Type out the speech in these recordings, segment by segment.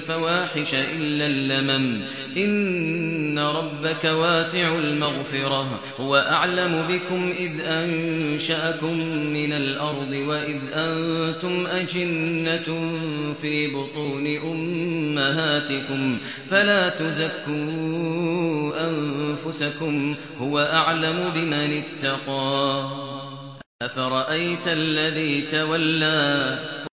الإثم والفواحش إلا اللمم. إن ربك واسع المغفرة. هو أعلم بكم إذ أنشأكم من الأرض وإذ أنتم أجنة في بطون أمهاتكم. فلا تزكوا أنفسكم. هو أعلم بمن اتقى. أفرأيت الذي تولى؟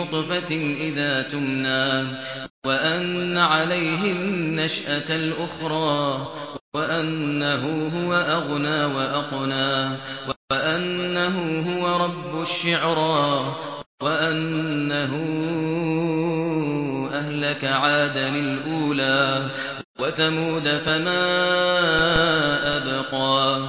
نطفة إذا تمنى وأن عليه النشأة الأخرى وأنه هو أغنى وأقنى وأنه هو رب الشعرى وأنه أهلك عادا الأولى وثمود فما أبقى